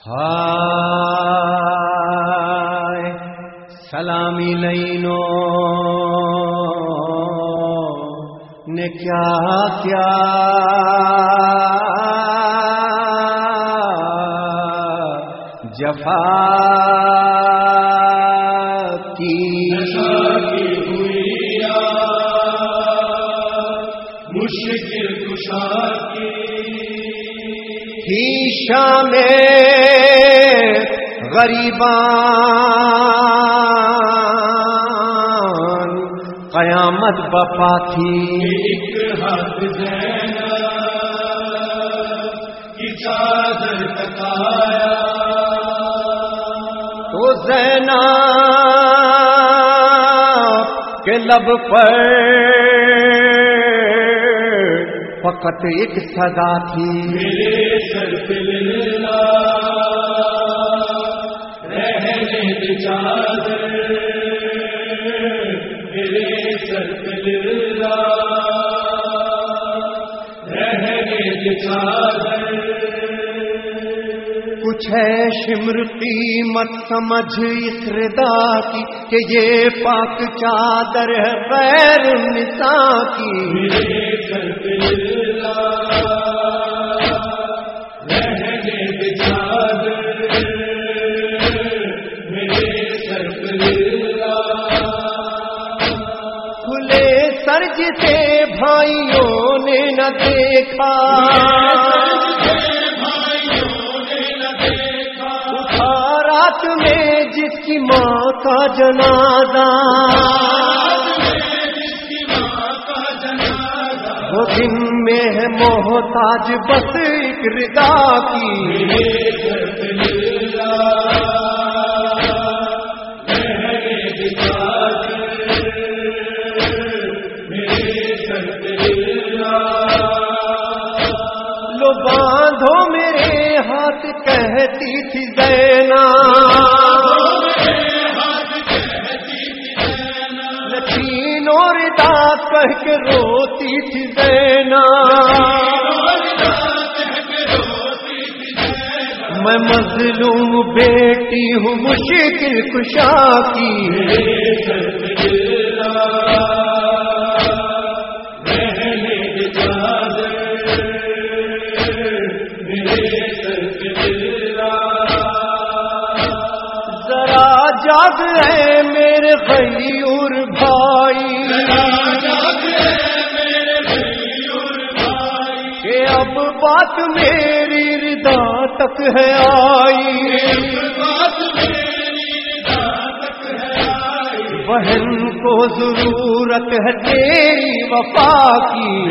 ہائے سلامی لینو نے کیا کیا؟ جفا کی مشکل کشا کی شام غریبان قیامت بپا تھی ایک ہاتھ کی چادر تکایا تو زینا کے لب پر فقط ایک صدا تھی۔ میرے سر پہ للا چادر میرے چادر کچھ ہے شمر قیمت سمجھ اتردا کی کہ یہ پاک چادر ہے غیر نساء کی۔ میرے کھلے سر جسے بھائیوں نے نہ دیکھا۔ اٹھا رات میں جس کی ماں کا جنازہ۔ وہ دن میں ہے محتاج، بس ایک ردا کی۔ کہتی تھی زینا۔ لچین اور دانت کہہ کے روتی تھی زینا۔ میں مظلوم بیٹی ہوں، مشکل کشا کی۔ جاگ ہے میرے غیور بھائی۔ کہ اب بات میری ردا تک ہے آئی۔ بہن کو ضرورت ہے تیری وفا کی۔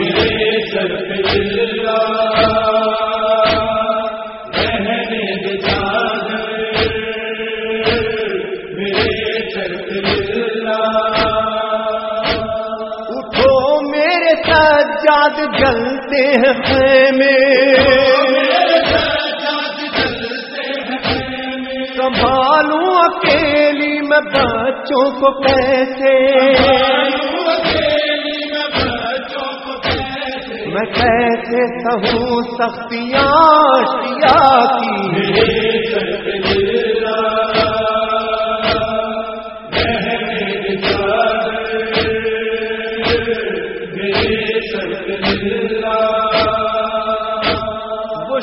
سجاد جلتے ہیں خیمے سنبھالوں اکیلی میں بچوں کو کیسے؟ میں کیسے سہوں سختیاں کی؟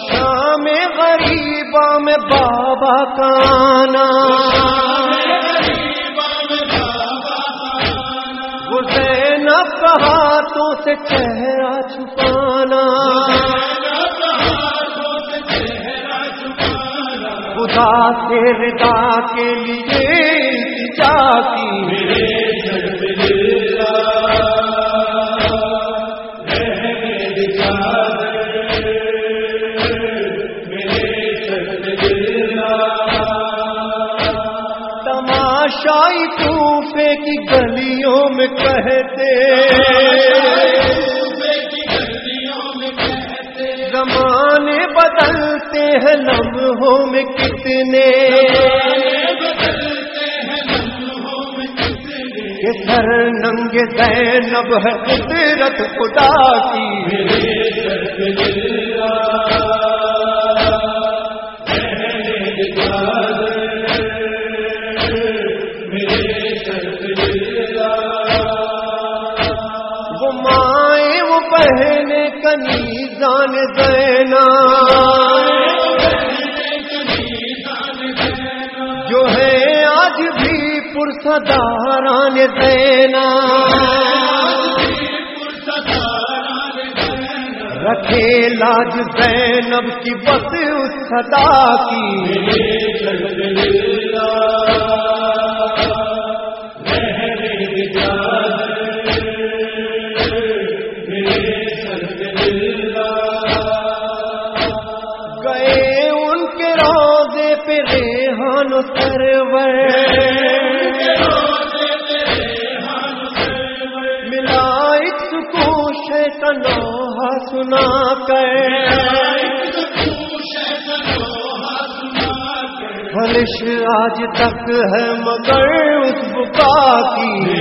شام غریبا میں بابا کا آنا وہ کا ہاتھوں سے چہرہ چھپانا۔ خدا سے ردا کے لیے جا تماشائی کوفے کی گلیوں میں کہتے۔ زمانے بدلتے ہیں لمحوں میں کتنے۔ سر ننگ زینب ہے قدرت خدا کی۔ بہن کنی جان دینا۔ جو ہے آج بھی پرسداران دینا۔ رکھے لاج زینب کی بس اس صدا کی۔ گئے ان کے روزے پہ ریحان سرور۔ ملا ایک سکون شیطنوہا سنا کر۔ فلش آج تک ہے مگر اس بکا کی۔